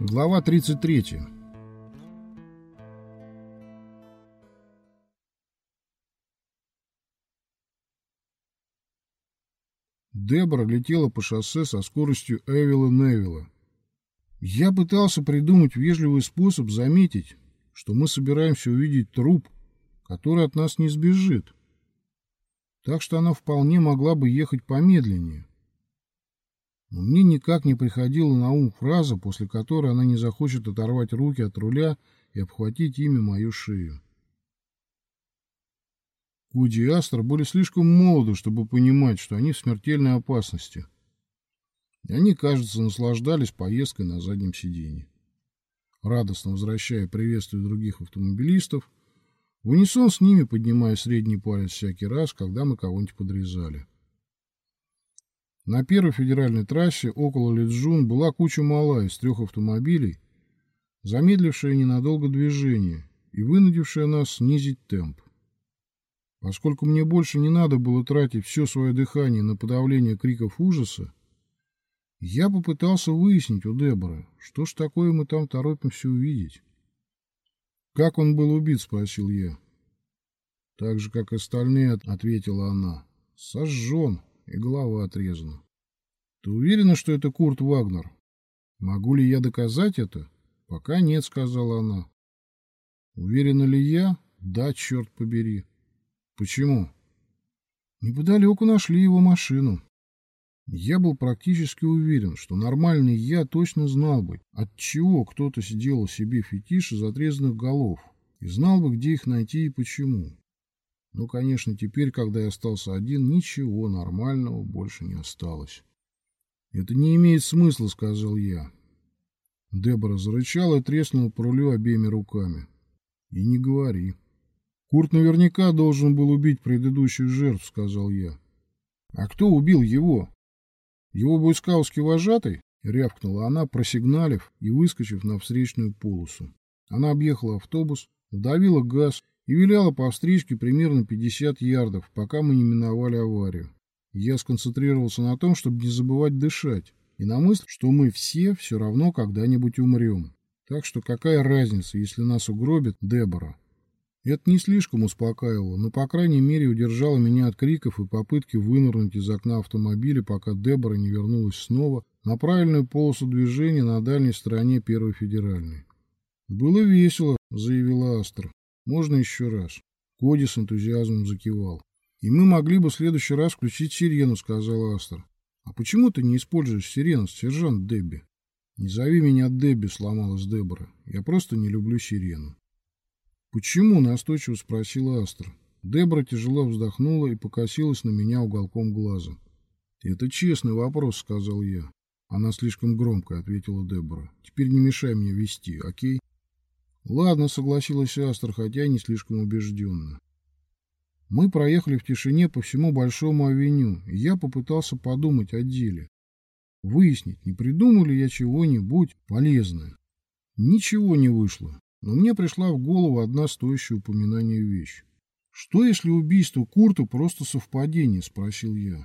Глава 33. Дебора летела по шоссе со скоростью Эвила Невилла. Я пытался придумать вежливый способ заметить, что мы собираемся увидеть труп, который от нас не сбежит. Так что она вполне могла бы ехать помедленнее. Но мне никак не приходила на ум фраза, после которой она не захочет оторвать руки от руля и обхватить ими мою шею. Куди и Астр были слишком молоды, чтобы понимать, что они в смертельной опасности. И они, кажется, наслаждались поездкой на заднем сиденье. Радостно возвращая приветствие других автомобилистов, в унисон с ними поднимая средний палец всякий раз, когда мы кого-нибудь подрезали. На первой федеральной трассе около Лиджун была куча мала из трех автомобилей, замедлившая ненадолго движение и вынудившая нас снизить темп. Поскольку мне больше не надо было тратить все свое дыхание на подавление криков ужаса, я попытался выяснить у Дебора, что ж такое мы там торопимся увидеть. «Как он был убит?» — спросил я. «Так же, как остальные», — ответила она. «Сожжен и голова отрезана». «Ты уверена, что это Курт Вагнер?» «Могу ли я доказать это?» «Пока нет», — сказала она. «Уверена ли я?» «Да, черт побери». Почему? Неподалеку нашли его машину. Я был практически уверен, что нормальный я точно знал бы, от чего кто-то сделал себе фетиш из отрезанных голов, и знал бы, где их найти и почему. Но, конечно, теперь, когда я остался один, ничего нормального больше не осталось. «Это не имеет смысла», — сказал я. Дебора зарычала и треснула по рулю обеими руками. «И не говори». Курт наверняка должен был убить предыдущих жертв, сказал я. А кто убил его? Его бойскаутский вожатый? Рявкнула она, просигналив и выскочив на встречную полосу. Она объехала автобус, вдавила газ и виляла по встречке примерно 50 ярдов, пока мы не миновали аварию. Я сконцентрировался на том, чтобы не забывать дышать, и на мысль, что мы все все равно когда-нибудь умрем. Так что какая разница, если нас угробит Дебора? Это не слишком успокаивало, но, по крайней мере, удержало меня от криков и попытки вынырнуть из окна автомобиля, пока Дебора не вернулась снова на правильную полосу движения на дальней стороне Первой Федеральной. «Было весело», — заявила Астра. «Можно еще раз». Коди с энтузиазмом закивал. «И мы могли бы в следующий раз включить сирену», — сказала Астра. «А почему ты не используешь сирену, сержант Дебби?» «Не зови меня Дебби», — сломалась Дебора. «Я просто не люблю сирену». «Почему?» – настойчиво спросила Астра. Дебра тяжело вздохнула и покосилась на меня уголком глаза. «Это честный вопрос», – сказал я. Она слишком громко ответила Дебора. «Теперь не мешай мне вести, окей?» «Ладно», — согласилась Астра, хотя не слишком убежденно. Мы проехали в тишине по всему Большому авеню, и я попытался подумать о деле. Выяснить, не придумал ли я чего-нибудь полезное. Ничего не вышло. Но мне пришла в голову одна стоящая упоминания вещь. «Что, если убийство Курта просто совпадение?» – спросил я.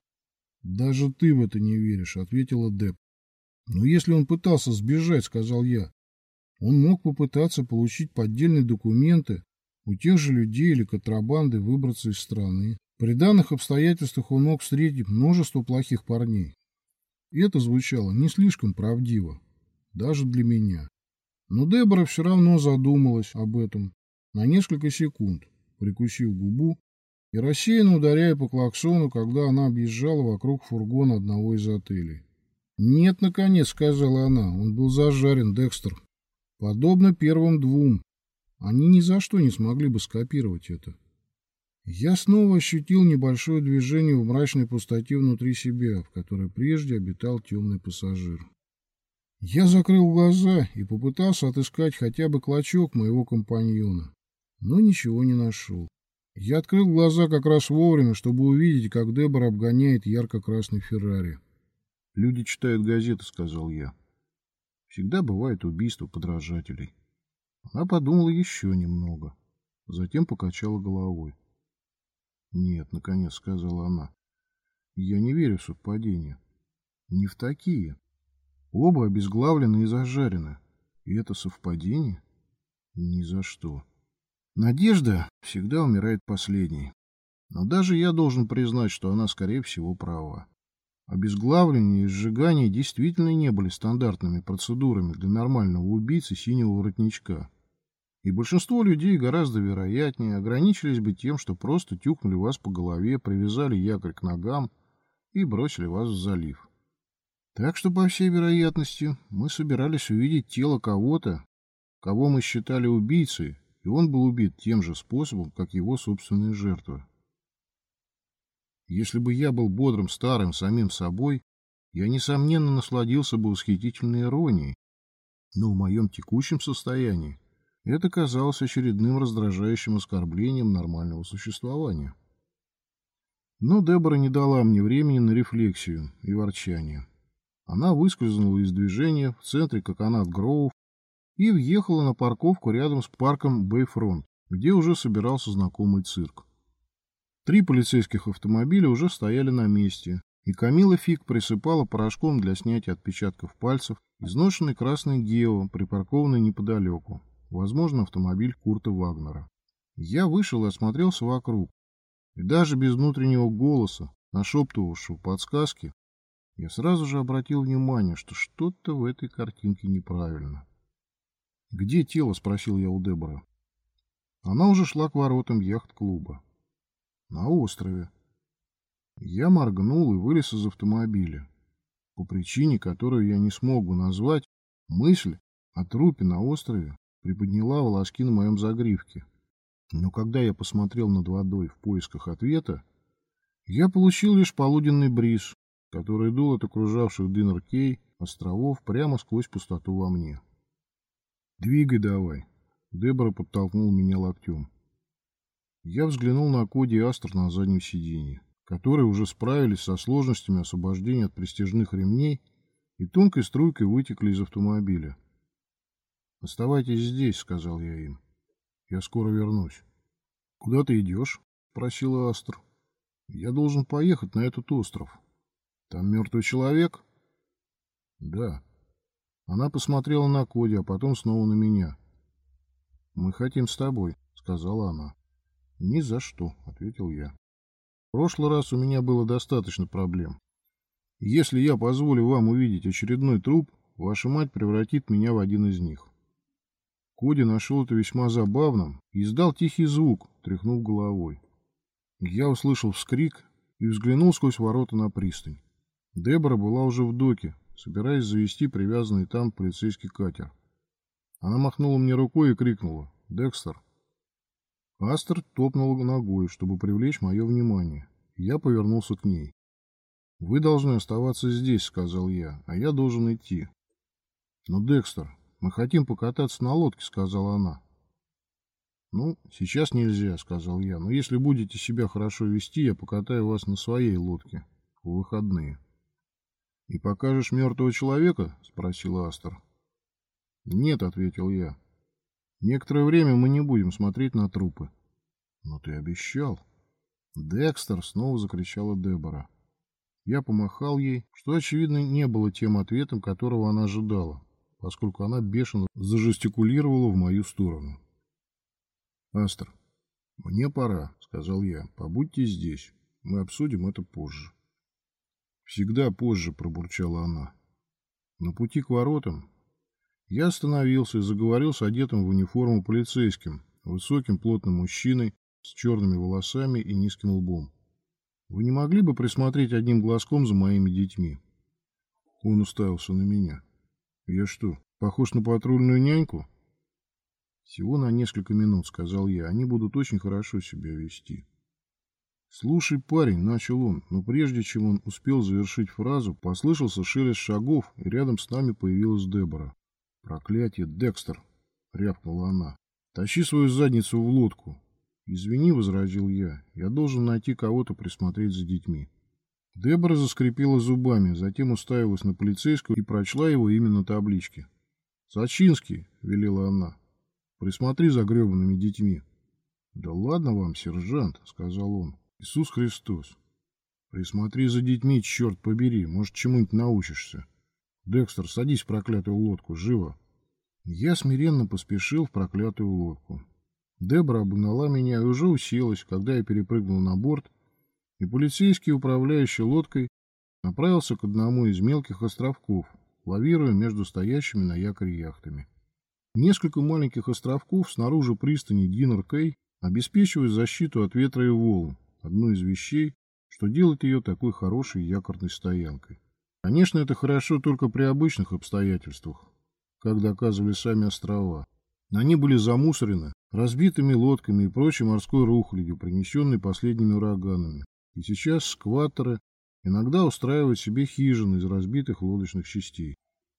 «Даже ты в это не веришь», – ответила Деп. «Но если он пытался сбежать», – сказал я, – «он мог попытаться получить поддельные документы у тех же людей или контрабанды выбраться из страны. При данных обстоятельствах он мог встретить множество плохих парней. И это звучало не слишком правдиво, даже для меня. Но Дебора все равно задумалась об этом на несколько секунд, прикусив губу и рассеянно ударяя по клаксону, когда она объезжала вокруг фургона одного из отелей. «Нет, наконец», — сказала она, — «он был зажарен, Декстер. Подобно первым двум. Они ни за что не смогли бы скопировать это». Я снова ощутил небольшое движение в мрачной пустоте внутри себя, в которой прежде обитал темный пассажир. Я закрыл глаза и попытался отыскать хотя бы клочок моего компаньона, но ничего не нашел. Я открыл глаза как раз вовремя, чтобы увидеть, как Дебор обгоняет ярко-красный Феррари. «Люди читают газеты», — сказал я. «Всегда бывает убийство подражателей». Она подумала еще немного, затем покачала головой. «Нет», — наконец сказала она, — «я не верю в совпадения. Не в такие». Оба обезглавлены и зажарены. И это совпадение? Ни за что. Надежда всегда умирает последней. Но даже я должен признать, что она, скорее всего, права. Обезглавливание и сжигание действительно не были стандартными процедурами для нормального убийцы синего воротничка. И большинство людей гораздо вероятнее ограничились бы тем, что просто тюкнули вас по голове, привязали якорь к ногам и бросили вас в залив. Так что, по всей вероятности, мы собирались увидеть тело кого-то, кого мы считали убийцей, и он был убит тем же способом, как его собственная жертва. Если бы я был бодрым старым самим собой, я, несомненно, насладился бы восхитительной иронией, но в моем текущем состоянии это казалось очередным раздражающим оскорблением нормального существования. Но Дебора не дала мне времени на рефлексию и ворчание. Она выскользнула из движения в центре Коконат Гроув и въехала на парковку рядом с парком Бэйфронт, где уже собирался знакомый цирк. Три полицейских автомобиля уже стояли на месте, и Камила Фиг присыпала порошком для снятия отпечатков пальцев изношенный красный Geo, припаркованный неподалеку. Возможно, автомобиль Курта Вагнера. Я вышел и осмотрелся вокруг. И даже без внутреннего голоса, нашептывавшего подсказки, я сразу же обратил внимание, что что-то в этой картинке неправильно. «Где тело?» — спросил я у Дебора. Она уже шла к воротам яхт-клуба. На острове. Я моргнул и вылез из автомобиля. По причине, которую я не смог бы назвать, мысль о трупе на острове приподняла волоски на моем загривке. Но когда я посмотрел над водой в поисках ответа, я получил лишь полуденный бриз, который дул от окружавших Диннер-Кей островов прямо сквозь пустоту во мне. «Двигай давай!» Дебора подтолкнул меня локтем. Я взглянул на Коди и Астр на заднем сиденье, которые уже справились со сложностями освобождения от престижных ремней и тонкой струйкой вытекли из автомобиля. «Оставайтесь здесь», — сказал я им. «Я скоро вернусь». «Куда ты идешь?» — спросила Астр. «Я должен поехать на этот остров. Там мертвый человек?» «Да». Она посмотрела на Коди, а потом снова на меня. «Мы хотим с тобой», — сказала она. «Ни за что», — ответил я. «В прошлый раз у меня было достаточно проблем. Если я позволю вам увидеть очередной труп, ваша мать превратит меня в один из них». Коди нашел это весьма забавным и издал тихий звук, тряхнув головой. Я услышал вскрик и взглянул сквозь ворота на пристань. Дебора была уже в доке, собираясь завести привязанный там полицейский катер. Она махнула мне рукой и крикнула «Декстер!». Астер топнула ногой, чтобы привлечь мое внимание. Я повернулся к ней. «Вы должны оставаться здесь», — сказал я, — «а я должен идти». «Но, Декстер, мы хотим покататься на лодке», — сказала она. «Ну, сейчас нельзя», — сказал я, — «но если будете себя хорошо вести, я покатаю вас на своей лодке в выходные». «И покажешь мертвого человека?» — спросил Астер. «Нет», — ответил я. Некоторое время мы не будем смотреть на трупы. Но ты обещал. Декстер, снова закричала Дебора. Я помахал ей, что, очевидно, не было тем ответом, которого она ожидала, поскольку она бешено зажестикулировала в мою сторону. «Астер, мне пора», — сказал я. «Побудьте здесь. Мы обсудим это позже». «Всегда позже», — пробурчала она. На пути к воротам я остановился и заговорил с одетым в униформу полицейским, высоким плотным мужчиной с черными волосами и низким лбом. Вы не могли бы присмотреть одним глазком за моими детьми? Он уставился на меня. Я что, похож на патрульную няньку? Всего на несколько минут, сказал я. Они будут очень хорошо себя вести. «Слушай, парень», — начал он, но прежде чем он успел завершить фразу, послышался шелест шагов, и рядом с нами появилась Дебора. «Проклятие, Декстер!» — рявкнула она. «Тащи свою задницу в лодку!» «Извини», — возразил я, — «я должен найти кого-то присмотреть за детьми». Дебора заскрипела зубами, затем уставилась на полицейскую и прочла его имя на табличке. «Сачинский», — велела она, — «присмотри за гребаными детьми». «Да ладно вам, сержант», — сказал он. «Иисус Христос, присмотри за детьми, черт побери, может, чему-нибудь научишься». «Декстер, садись в проклятую лодку, живо!» Я смиренно поспешил в проклятую лодку. Дебра обогнала меня и уже уселась, когда я перепрыгнул на борт, и полицейский, управляющий лодкой, направился к одному из мелких островков, лавируя между стоящими на якоре яхтами. Несколько маленьких островков снаружи пристани Динер-Кей обеспечивают защиту от ветра и волн, одну из вещей, что делает ее такой хорошей якорной стоянкой. Конечно, это хорошо только при обычных обстоятельствах, как доказывали сами острова. Они были замусорены разбитыми лодками и прочей морской рухлядью, принесенной последними ураганами. И сейчас скваттеры иногда устраивают себе хижины из разбитых лодочных частей.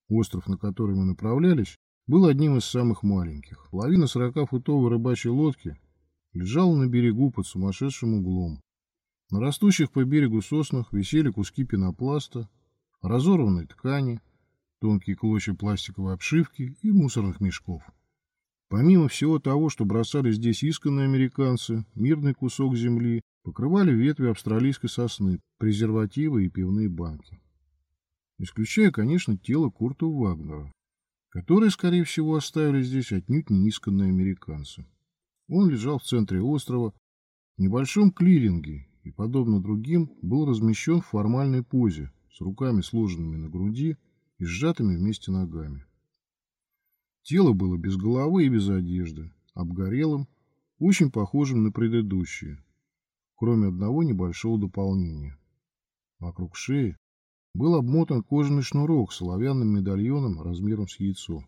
Остров, на который мы направлялись, был одним из самых маленьких. Половина 40-футовой рыбачьей лодки лежала на берегу под сумасшедшим углом. На растущих по берегу соснах висели куски пенопласта, разорванной ткани, тонкие клочья пластиковой обшивки и мусорных мешков. Помимо всего того, что бросали здесь исконные американцы, мирный кусок земли покрывали ветви австралийской сосны, презервативы и пивные банки. Исключая, конечно, тело Курта Вагнера, которое, скорее всего, оставили здесь отнюдь не исконные американцы. Он лежал в центре острова, в небольшом клиринге, и, подобно другим, был размещен в формальной позе, с руками сложенными на груди и сжатыми вместе ногами. Тело было без головы и без одежды, обгорелым, очень похожим на предыдущее, кроме одного небольшого дополнения. Вокруг шеи был обмотан кожаный шнурок с оловянным медальоном размером с яйцо.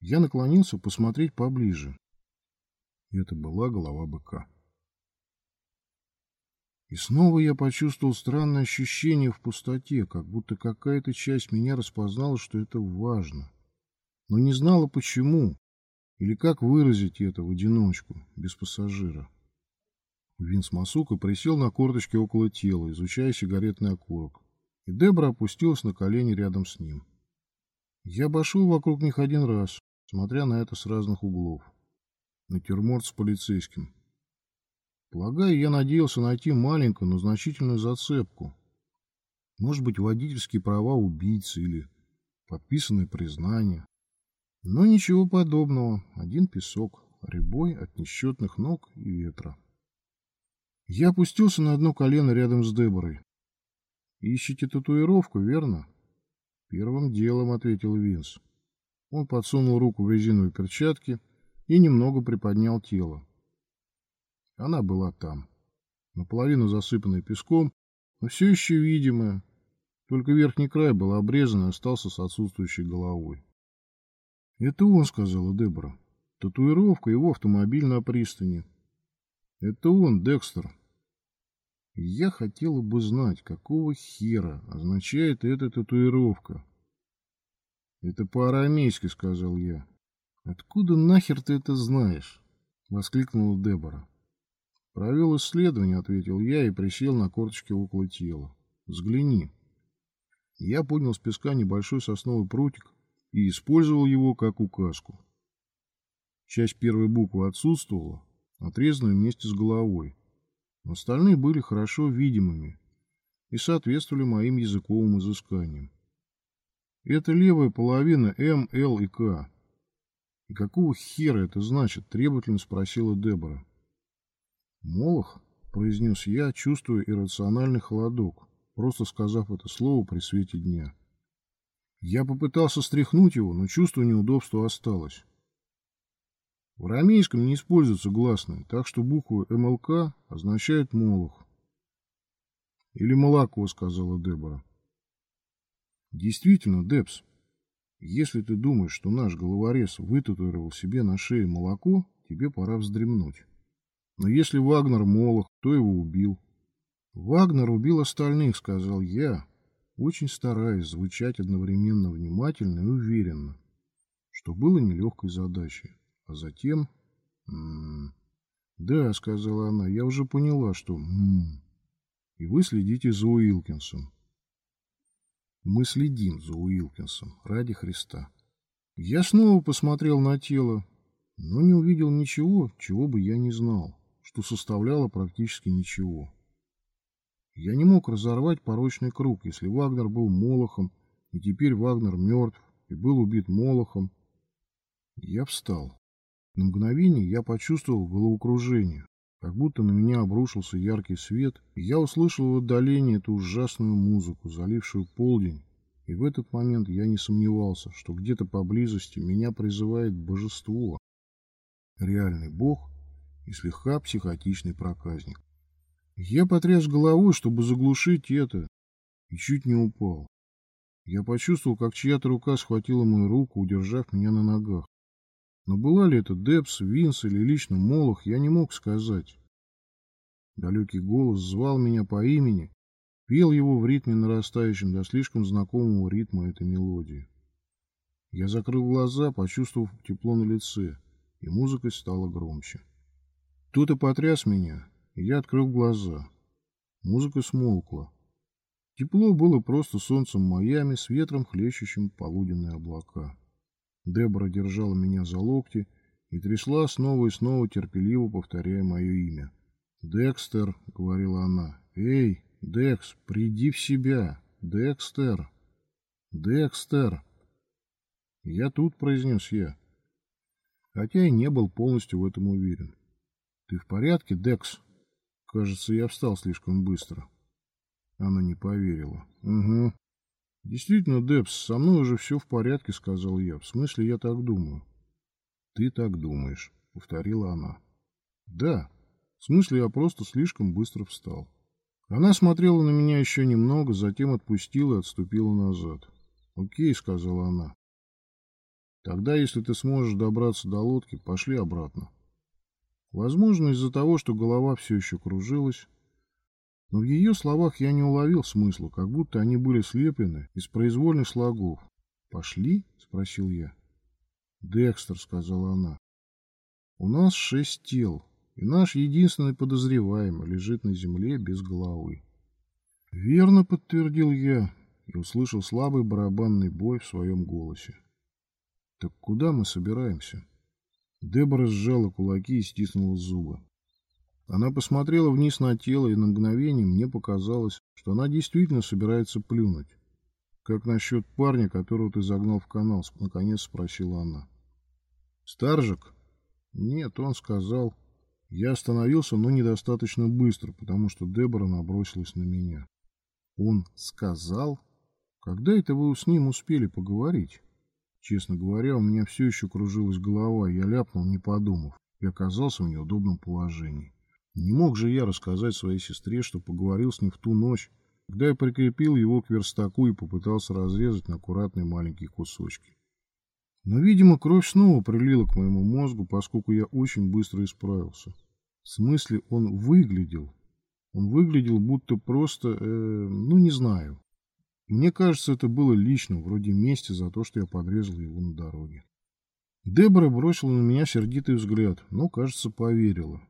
Я наклонился посмотреть поближе. Это была голова быка. И снова я почувствовал странное ощущение в пустоте, как будто какая-то часть меня распознала, что это важно. Но не знала почему, или как выразить это в одиночку, без пассажира. Винс Масука присел на корточки около тела, изучая сигаретный окурок, и Дебра опустилась на колени рядом с ним. Я обошел вокруг них один раз, смотря на это с разных углов. Натюрморт с полицейским, Полагаю, я надеялся найти маленькую, но значительную зацепку. Может быть, водительские права убийцы или подписанное признание. Но ничего подобного. Один песок, рябой от несчетных ног и ветра. Я опустился на одно колено рядом с Деборой. «Ищете татуировку, верно?» «Первым делом», — ответил Винс. Он подсунул руку в резиновые перчатки и немного приподнял тело. Она была там, наполовину засыпанная песком, но все еще видимая. Только верхний край был обрезан и остался с отсутствующей головой. «Это он», — сказала Дебора. «Татуировка его автомобиль на пристани». «Это он, Декстер». Я хотела бы знать, какого хера означает эта татуировка. «Это по-арамейски», — сказал я. «Откуда нахер ты это знаешь?» — воскликнула Дебора. «Провел исследование», — ответил я и присел на корточки около тела. «Взгляни». Я поднял с песка небольшой сосновый прутик и использовал его как указку. Часть первой буквы отсутствовала, отрезанная вместе с головой. Остальные были хорошо видимыми и соответствовали моим языковым изысканиям. Это левая половина М, Л и К. И какого хера это значит? Требовательно спросила Дебора. «Молох?» — произнес я, чувствуя иррациональный холодок, просто сказав это слово при свете дня. Я попытался стряхнуть его, но чувство неудобства осталось. В арамейском не используются гласные, так что буквы МЛК означают «молох». «Или молоко», — сказала Дебора. «Действительно, Дебс, если ты думаешь, что наш головорез вытатуировал себе на шее молоко, тебе пора вздремнуть». Но если Вагнер Молох, кто его убил? Вагнер убил остальных, сказал я, очень стараясь звучать одновременно внимательно и уверенно, что было нелегкой задачей. А затем... М -м, да, сказала она, я уже поняла, что... М и вы следите за Уилкинсом. Мы следим за Уилкинсом ради Христа. Я снова посмотрел на тело, но не увидел ничего, чего бы я не знал что составляло практически ничего. Я не мог разорвать порочный круг, если Вагнер был Молохом, и теперь Вагнер мертв и был убит Молохом. Я встал. На мгновение я почувствовал головокружение, как будто на меня обрушился яркий свет, и я услышал в отдалении эту ужасную музыку, залившую полдень, и в этот момент я не сомневался, что где-то поблизости меня призывает божество, реальный бог и слегка психотичный проказник. Я потряс головой, чтобы заглушить это, и чуть не упал. Я почувствовал, как чья-то рука схватила мою руку, удержав меня на ногах. Но была ли это Депс, Винс или лично Молох, я не мог сказать. Далекий голос звал меня по имени, пел его в ритме нарастающем до слишком знакомого ритма этой мелодии. Я закрыл глаза, почувствовав тепло на лице, и музыка стала громче. Кто-то потряс меня, и я открыл глаза. Музыка смолкла. Тепло было просто солнцем Майами с ветром, хлещущим полуденные облака. Дебора держала меня за локти и трясла снова и снова, терпеливо повторяя мое имя. «Декстер», — говорила она, — «эй, Декс, приди в себя! Декстер! Декстер!» «Я тут», — произнес я, хотя и не был полностью в этом уверен. «Ты в порядке, Декс?» Кажется, я встал слишком быстро. Она не поверила. «Угу. «Действительно, Депс, со мной уже все в порядке», — сказал я. «В смысле, я так думаю». «Ты так думаешь», — повторила она. «Да. В смысле, я просто слишком быстро встал». Она смотрела на меня еще немного, затем отпустила и отступила назад. «Окей», — сказала она. «Тогда, если ты сможешь добраться до лодки, пошли обратно». Возможно, из-за того, что голова все еще кружилась, но в ее словах я не уловил смысла, как будто они были слеплены из произвольных слогов. «Пошли?» — спросил я. «Декстер», — сказала она. «У нас шесть тел, и наш единственный подозреваемый лежит на земле без головы». «Верно», — подтвердил я и услышал слабый барабанный бой в своем голосе. «Так куда мы собираемся?» Дебора сжала кулаки и стиснула зубы. Она посмотрела вниз на тело, и на мгновение мне показалось, что она действительно собирается плюнуть. «Как насчет парня, которого ты загнал в канал?» — наконец спросила она. «Старжик?» «Нет, он сказал...» Я остановился, но недостаточно быстро, потому что Дебора набросилась на меня. «Он сказал? Когда это вы с ним успели поговорить?» Честно говоря, у меня все еще кружилась голова, я ляпнул, не подумав, и оказался в неудобном положении. Не мог же я рассказать своей сестре, что поговорил с ним в ту ночь, когда я прикрепил его к верстаку и попытался разрезать на аккуратные маленькие кусочки. Но, видимо, кровь снова прилила к моему мозгу, поскольку я очень быстро исправился. В смысле, он выглядел. Он выглядел будто просто, э, ну, не знаю. Мне кажется, это было лично, вроде мести за то, что я подрезал его на дороге. Дебора бросила на меня сердитый взгляд, но, кажется, поверила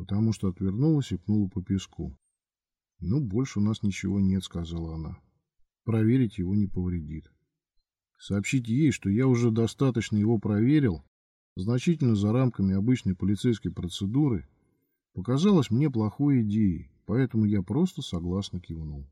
потому что отвернулась и пнула по песку. «Ну, больше у нас ничего нет», — сказала она. «Проверить его не повредит. Сообщите ей, что я уже достаточно его проверил, значительно за рамками обычной полицейской процедуры, показалось мне плохой идеей, поэтому я просто согласно кивнул.